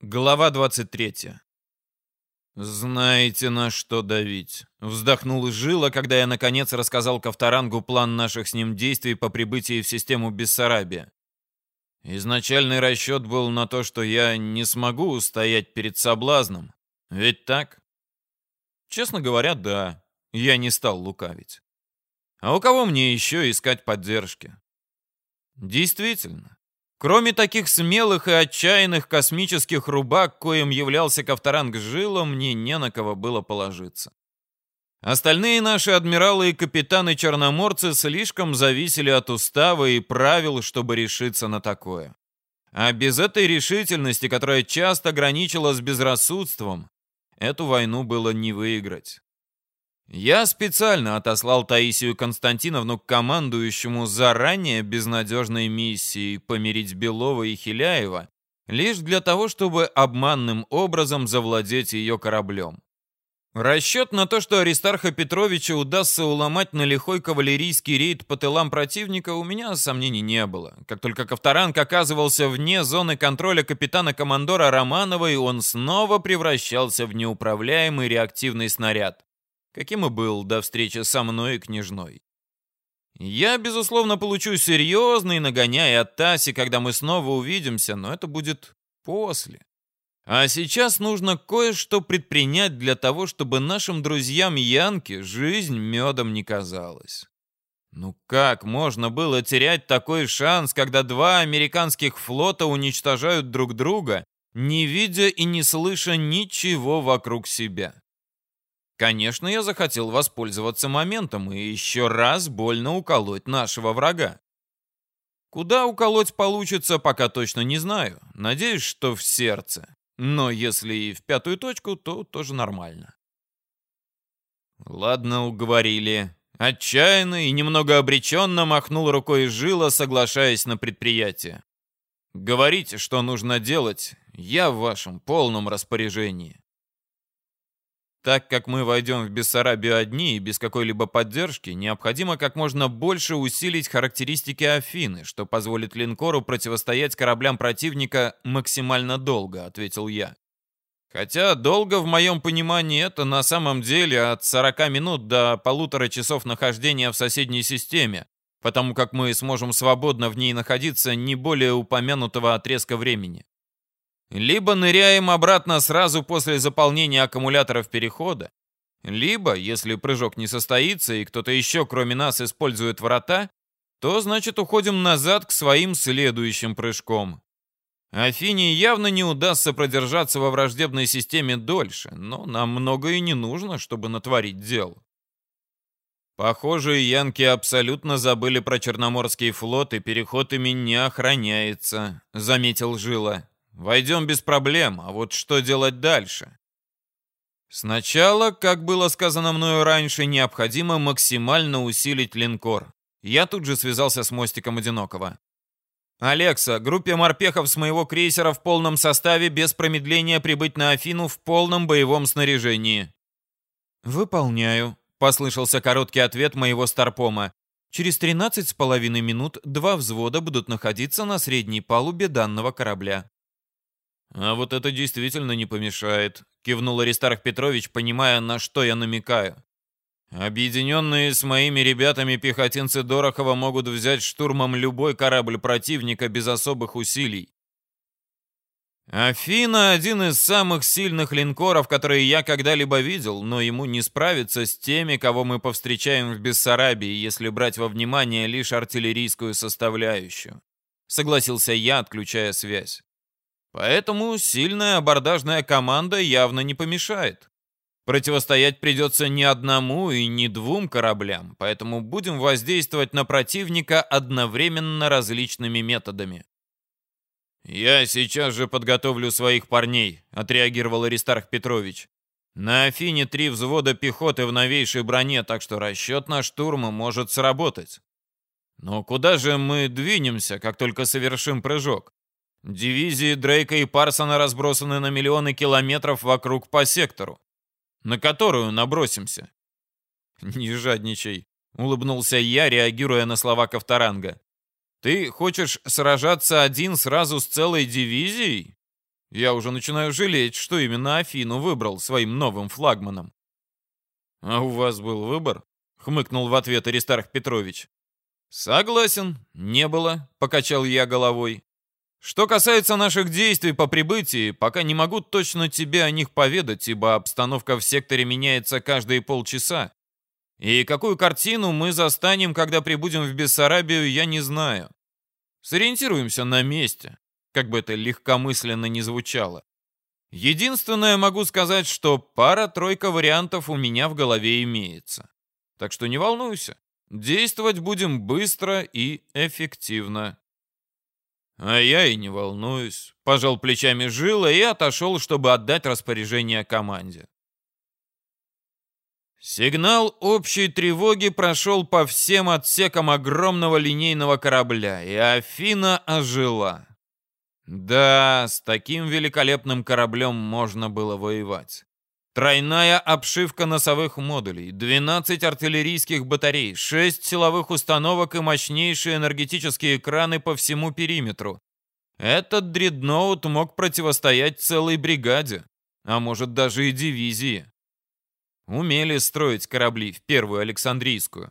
Глава 23. «Знаете, на что давить?» Вздохнул Жила, когда я наконец рассказал Ковторангу план наших с ним действий по прибытии в систему Бессарабия. Изначальный расчет был на то, что я не смогу устоять перед соблазном. Ведь так? Честно говоря, да. Я не стал лукавить. А у кого мне еще искать поддержки? Действительно, Кроме таких смелых и отчаянных космических рубак, коим являлся Ковторанг Жила, мне не на кого было положиться. Остальные наши адмиралы и капитаны-черноморцы слишком зависели от устава и правил, чтобы решиться на такое. А без этой решительности, которая часто граничила с безрассудством, эту войну было не выиграть. Я специально отослал Таисию Константиновну к командующему заранее безнадежной миссией помирить Белова и Хиляева, лишь для того, чтобы обманным образом завладеть ее кораблем. Расчет на то, что Аристарха Петровича удастся уломать на лихой кавалерийский рейд по тылам противника, у меня сомнений не было. Как только Ковторанг оказывался вне зоны контроля капитана-командора Романова, и он снова превращался в неуправляемый реактивный снаряд каким и был до встречи со мной и княжной. Я, безусловно, получу серьезный нагоняй от Таси, когда мы снова увидимся, но это будет после. А сейчас нужно кое-что предпринять для того, чтобы нашим друзьям Янке жизнь медом не казалась. Ну как можно было терять такой шанс, когда два американских флота уничтожают друг друга, не видя и не слыша ничего вокруг себя? Конечно, я захотел воспользоваться моментом и еще раз больно уколоть нашего врага. Куда уколоть получится, пока точно не знаю. Надеюсь, что в сердце. Но если и в пятую точку, то тоже нормально. Ладно, уговорили. Отчаянно и немного обреченно махнул рукой Жила, соглашаясь на предприятие. Говорите, что нужно делать, я в вашем полном распоряжении. Так как мы войдем в Бессарабию одни и без какой-либо поддержки, необходимо как можно больше усилить характеристики Афины, что позволит линкору противостоять кораблям противника максимально долго, ответил я. Хотя долго в моем понимании это на самом деле от 40 минут до полутора часов нахождения в соседней системе, потому как мы сможем свободно в ней находиться не более упомянутого отрезка времени. Либо ныряем обратно сразу после заполнения аккумуляторов перехода, либо, если прыжок не состоится и кто-то еще кроме нас использует врата, то значит уходим назад к своим следующим прыжкам. Афине явно не удастся продержаться во враждебной системе дольше, но нам многое не нужно, чтобы натворить дел. Похоже, янки абсолютно забыли про Черноморский флот, и переход ими не охраняется, заметил Жила. Войдем без проблем, а вот что делать дальше? Сначала, как было сказано мною раньше, необходимо максимально усилить линкор. Я тут же связался с мостиком Одинокого. «Алекса, группе морпехов с моего крейсера в полном составе без промедления прибыть на Афину в полном боевом снаряжении». «Выполняю», — послышался короткий ответ моего старпома. «Через 13 с половиной минут два взвода будут находиться на средней палубе данного корабля». «А вот это действительно не помешает», — кивнул Аристарх Петрович, понимая, на что я намекаю. «Объединенные с моими ребятами пехотинцы Дорохова могут взять штурмом любой корабль противника без особых усилий. Афина — один из самых сильных линкоров, которые я когда-либо видел, но ему не справиться с теми, кого мы повстречаем в Бессарабии, если брать во внимание лишь артиллерийскую составляющую. Согласился я, отключая связь. Поэтому сильная абордажная команда явно не помешает. Противостоять придется не одному и не двум кораблям, поэтому будем воздействовать на противника одновременно различными методами. «Я сейчас же подготовлю своих парней», — отреагировал Аристарх Петрович. «На Афине три взвода пехоты в новейшей броне, так что расчет на штурм может сработать. Но куда же мы двинемся, как только совершим прыжок? Дивизии Дрейка и Парсона разбросаны на миллионы километров вокруг по сектору. На которую набросимся? Не жадничай, улыбнулся я, реагируя на слова Ковторанга. Ты хочешь сражаться один сразу с целой дивизией? Я уже начинаю жалеть, что именно Афину выбрал своим новым флагманом. «А у вас был выбор?» — хмыкнул в ответ Аристарх Петрович. «Согласен, не было», — покачал я головой. «Что касается наших действий по прибытии, пока не могу точно тебе о них поведать, ибо обстановка в секторе меняется каждые полчаса. И какую картину мы застанем, когда прибудем в Бессарабию, я не знаю. Сориентируемся на месте, как бы это легкомысленно ни звучало. Единственное могу сказать, что пара-тройка вариантов у меня в голове имеется. Так что не волнуйся, действовать будем быстро и эффективно. А я и не волнуюсь. Пожал плечами Жила и отошел, чтобы отдать распоряжение команде. Сигнал общей тревоги прошел по всем отсекам огромного линейного корабля, и Афина ожила. Да, с таким великолепным кораблем можно было воевать. Тройная обшивка носовых модулей, 12 артиллерийских батарей, 6 силовых установок и мощнейшие энергетические экраны по всему периметру. Этот дредноут мог противостоять целой бригаде, а может даже и дивизии. Умели строить корабли в первую Александрийскую.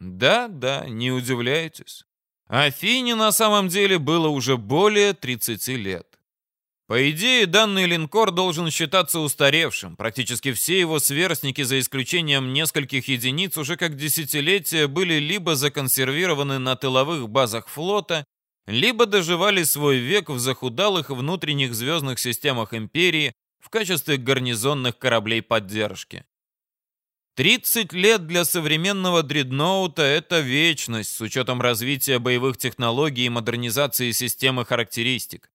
Да, да, не удивляйтесь. Афине на самом деле было уже более 30 лет. По идее, данный линкор должен считаться устаревшим. Практически все его сверстники, за исключением нескольких единиц, уже как десятилетия были либо законсервированы на тыловых базах флота, либо доживали свой век в захудалых внутренних звездных системах Империи в качестве гарнизонных кораблей поддержки. 30 лет для современного дредноута — это вечность с учетом развития боевых технологий и модернизации системы характеристик.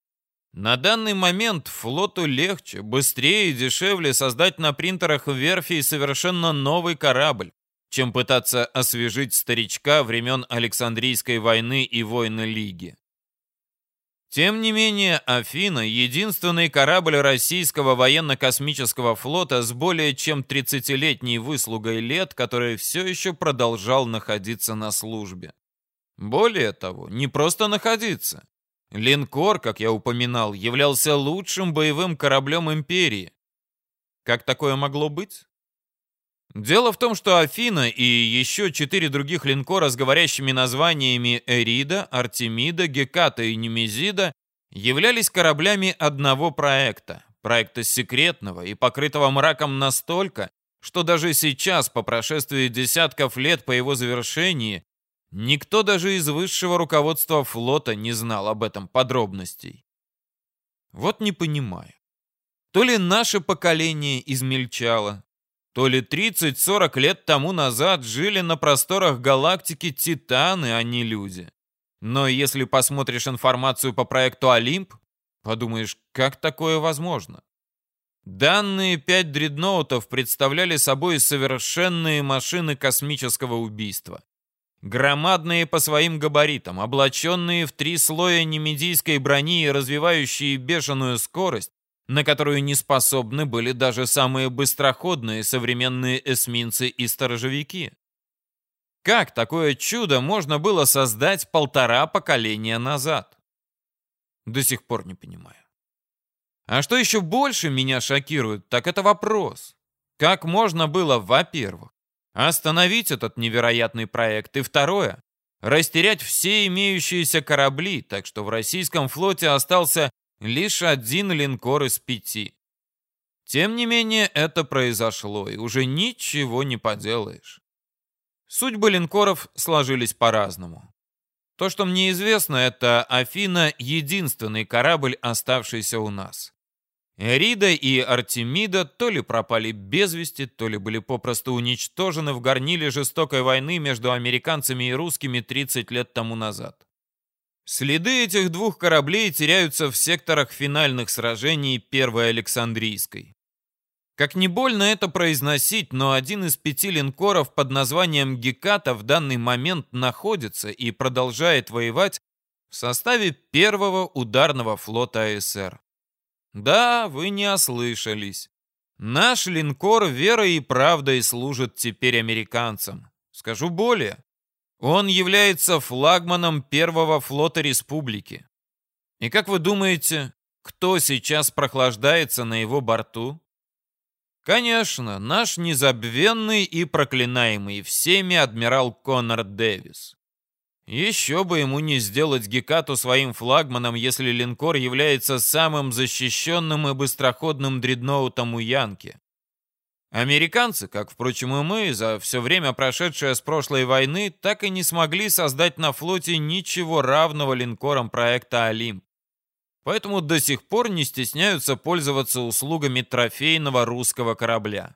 На данный момент флоту легче, быстрее и дешевле создать на принтерах верфи совершенно новый корабль, чем пытаться освежить старичка времен Александрийской войны и войны Лиги. Тем не менее, Афина — единственный корабль российского военно-космического флота с более чем 30-летней выслугой лет, который все еще продолжал находиться на службе. Более того, не просто находиться. Линкор, как я упоминал, являлся лучшим боевым кораблем Империи. Как такое могло быть? Дело в том, что Афина и еще четыре других линкора с говорящими названиями Эрида, Артемида, Геката и Немезида являлись кораблями одного проекта, проекта секретного и покрытого мраком настолько, что даже сейчас, по прошествии десятков лет по его завершении, никто даже из высшего руководства флота не знал об этом подробностей. Вот не понимаю. То ли наше поколение измельчало, то ли 30-40 лет тому назад жили на просторах галактики титаны, а не люди. Но если посмотришь информацию по проекту «Олимп», подумаешь, как такое возможно? Данные пять дредноутов представляли собой совершенные машины космического убийства. Громадные по своим габаритам, облаченные в три слоя немедийской брони и развивающие бешеную скорость, на которую не способны были даже самые быстроходные современные эсминцы и сторожевики. Как такое чудо можно было создать полтора поколения назад? До сих пор не понимаю. А что еще больше меня шокирует, так это вопрос. Как можно было, во-первых, остановить этот невероятный проект, и второе, растерять все имеющиеся корабли, так что в российском флоте остался Лишь один линкор из пяти. Тем не менее, это произошло, и уже ничего не поделаешь. Судьбы линкоров сложились по-разному. То, что мне известно, это Афина — единственный корабль, оставшийся у нас. Эрида и Артемида то ли пропали без вести, то ли были попросту уничтожены в горниле жестокой войны между американцами и русскими 30 лет тому назад. Следы этих двух кораблей теряются в секторах финальных сражений Первой Александрийской. Как не больно это произносить, но один из пяти линкоров под названием «Геката» в данный момент находится и продолжает воевать в составе первого ударного флота АСР. Да, вы не ослышались. Наш линкор верой и правдой служит теперь американцам. Скажу более. Он является флагманом первого флота республики. И как вы думаете, кто сейчас прохлаждается на его борту? Конечно, наш незабвенный и проклинаемый всеми адмирал Коннор Дэвис. Еще бы ему не сделать Гекату своим флагманом, если линкор является самым защищенным и быстроходным дредноутом у Янки. Американцы, как, впрочем, и мы, за все время прошедшее с прошлой войны, так и не смогли создать на флоте ничего равного линкорам проекта «Олимп». Поэтому до сих пор не стесняются пользоваться услугами трофейного русского корабля.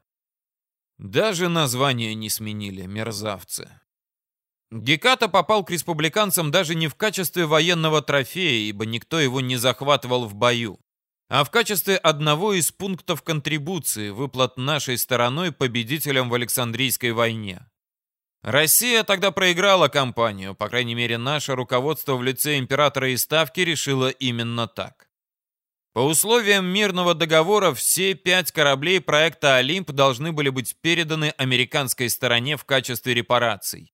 Даже название не сменили, мерзавцы. Геката попал к республиканцам даже не в качестве военного трофея, ибо никто его не захватывал в бою, а в качестве одного из пунктов контрибуции, выплат нашей стороной победителям в Александрийской войне. Россия тогда проиграла кампанию, по крайней мере, наше руководство в лице императора и ставки решило именно так. По условиям мирного договора все пять кораблей проекта «Олимп» должны были быть переданы американской стороне в качестве репараций.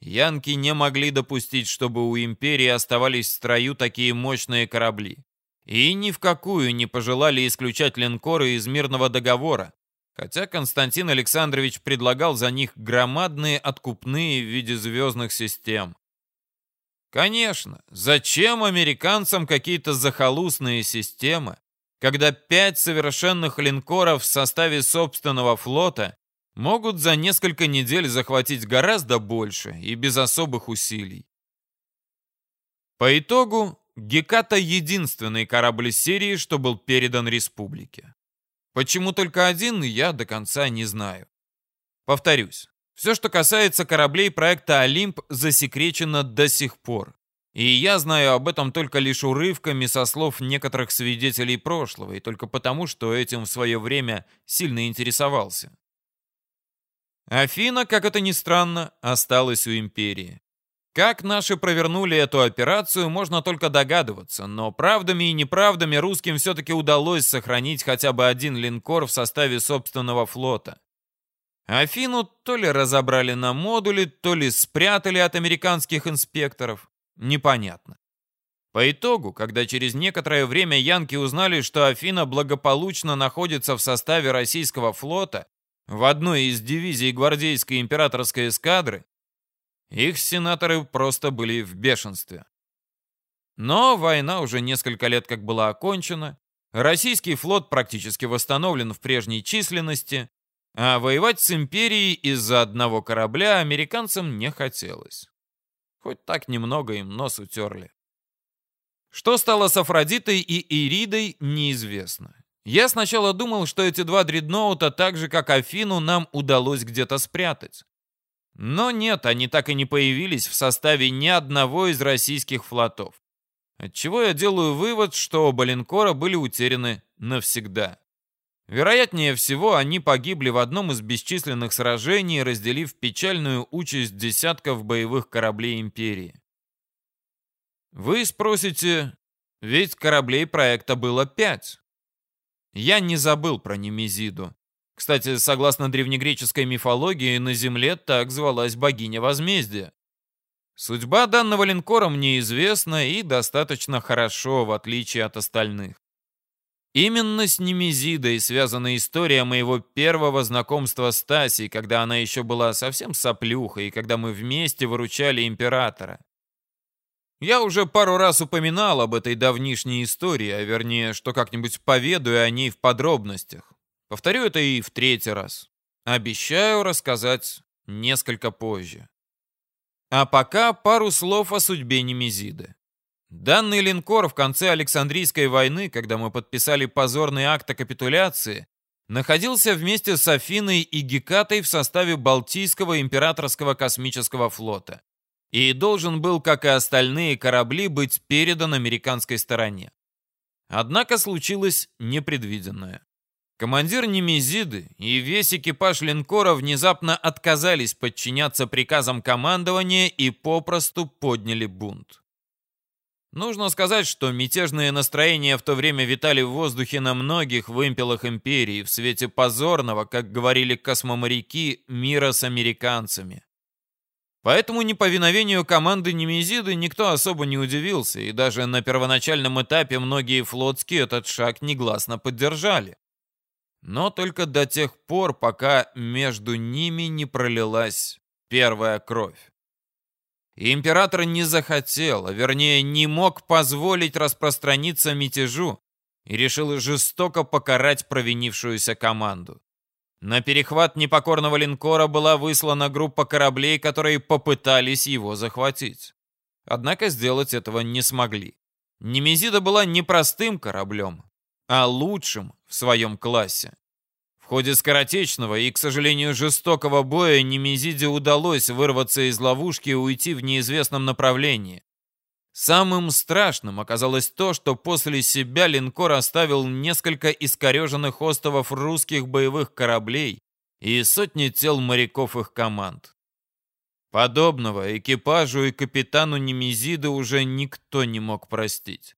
Янки не могли допустить, чтобы у империи оставались в строю такие мощные корабли. И ни в какую не пожелали исключать линкоры из мирного договора, хотя Константин Александрович предлагал за них громадные откупные в виде звездных систем. Конечно, зачем американцам какие-то захолустные системы, когда пять совершенных линкоров в составе собственного флота могут за несколько недель захватить гораздо больше и без особых усилий. По итогу, Геката — единственный корабль серии, что был передан республике. Почему только один, я до конца не знаю. Повторюсь, все, что касается кораблей проекта «Олимп», засекречено до сих пор. И я знаю об этом только лишь урывками со слов некоторых свидетелей прошлого, и только потому, что этим в свое время сильно интересовался. Афина, как это ни странно, осталась у империи. Как наши провернули эту операцию, можно только догадываться, но правдами и неправдами русским все-таки удалось сохранить хотя бы один линкор в составе собственного флота. Афину то ли разобрали на модули, то ли спрятали от американских инспекторов. Непонятно. По итогу, когда через некоторое время янки узнали, что Афина благополучно находится в составе российского флота, в одной из дивизий гвардейской императорской эскадры, их сенаторы просто были в бешенстве. Но война уже несколько лет как была окончена, российский флот практически восстановлен в прежней численности, а воевать с империей из-за одного корабля американцам не хотелось. Хоть так немного им нос утерли. Что стало с Афродитой и Иридой, неизвестно. Я сначала думал, что эти два дредноута, так же как Афину, нам удалось где-то спрятать. Но нет, они так и не появились в составе ни одного из российских флотов. Отчего я делаю вывод, что оба линкора были утеряны навсегда. Вероятнее всего, они погибли в одном из бесчисленных сражений, разделив печальную участь десятков боевых кораблей Империи. Вы спросите, ведь кораблей проекта было пять. Я не забыл про Немезиду. Кстати, согласно древнегреческой мифологии, на Земле так звалась богиня возмездия. Судьба данного линкора мне известна и достаточно хорошо, в отличие от остальных. Именно с Немезидой связана история моего первого знакомства с Тасей, когда она еще была совсем соплюхой, и когда мы вместе выручали императора. Я уже пару раз упоминал об этой давнишней истории, а вернее, что как-нибудь поведаю о ней в подробностях. Повторю это и в третий раз. Обещаю рассказать несколько позже. А пока пару слов о судьбе Немезиды. Данный линкор в конце Александрийской войны, когда мы подписали позорный акт о капитуляции, находился вместе с Афиной и Гекатой в составе Балтийского императорского космического флота и должен был, как и остальные корабли, быть передан американской стороне. Однако случилось непредвиденное. Командир Немезиды и весь экипаж линкора внезапно отказались подчиняться приказам командования и попросту подняли бунт. Нужно сказать, что мятежные настроения в то время витали в воздухе на многих вымпелах империи в свете позорного, как говорили космоморяки, мира с американцами. Поэтому неповиновению команды Немезиды никто особо не удивился, и даже на первоначальном этапе многие флотские этот шаг негласно поддержали. Но только до тех пор, пока между ними не пролилась первая кровь. И император не захотел, а вернее не мог позволить распространиться мятежу и решил жестоко покарать провинившуюся команду. На перехват непокорного линкора была выслана группа кораблей, которые попытались его захватить. Однако сделать этого не смогли. Немезида была не простым кораблем, а лучшим в своем классе. В ходе скоротечного и, к сожалению, жестокого боя Немезиде удалось вырваться из ловушки и уйти в неизвестном направлении. Самым страшным оказалось то, что после себя линкор оставил несколько искореженных островов русских боевых кораблей и сотни тел моряков их команд. Подобного экипажу и капитану Немезиды уже никто не мог простить.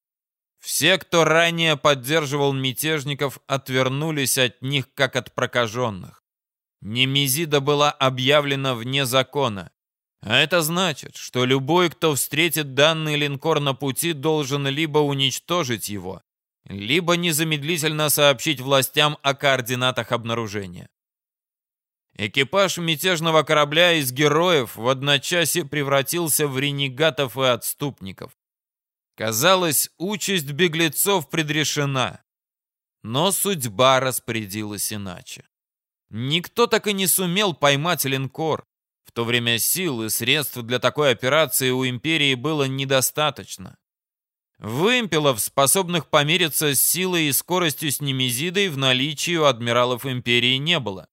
Все, кто ранее поддерживал мятежников, отвернулись от них, как от прокаженных. Немезида была объявлена вне закона, а это значит, что любой, кто встретит данный линкор на пути, должен либо уничтожить его, либо незамедлительно сообщить властям о координатах обнаружения. Экипаж мятежного корабля из героев в одночасье превратился в ренегатов и отступников. Казалось, участь беглецов предрешена. Но судьба распорядилась иначе. Никто так и не сумел поймать линкор. То время сил и средств для такой операции у империи было недостаточно. Вымпелов, способных помериться с силой и скоростью с Немезидой, в наличии у адмиралов империи не было.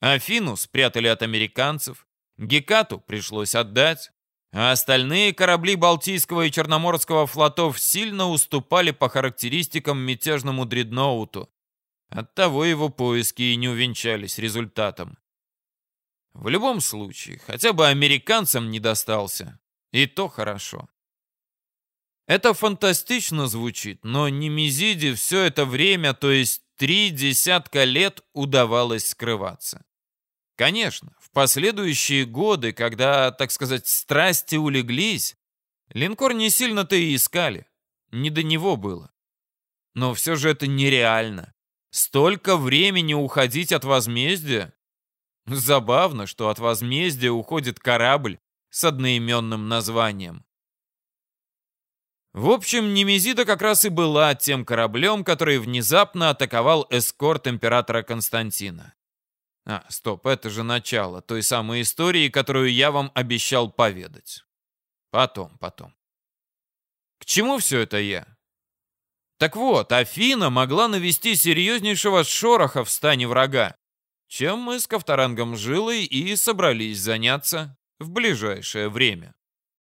Афину спрятали от американцев, Гекату пришлось отдать, а остальные корабли Балтийского и Черноморского флотов сильно уступали по характеристикам мятежному дредноуту. Оттого его поиски и не увенчались результатом. В любом случае, хотя бы американцам не достался. И то хорошо. Это фантастично звучит, но Немезиде все это время, то есть три десятка лет, удавалось скрываться. Конечно, в последующие годы, когда, так сказать, страсти улеглись, линкор не сильно-то и искали. Не до него было. Но все же это нереально. Столько времени уходить от возмездия Забавно, что от возмездия уходит корабль с одноименным названием. В общем, Немезида как раз и была тем кораблем, который внезапно атаковал эскорт императора Константина. А, стоп, это же начало той самой истории, которую я вам обещал поведать. Потом, потом. К чему все это я? Так вот, Афина могла навести серьезнейшего шороха в стане врага чем мы с Ковторангом Жилой и собрались заняться в ближайшее время.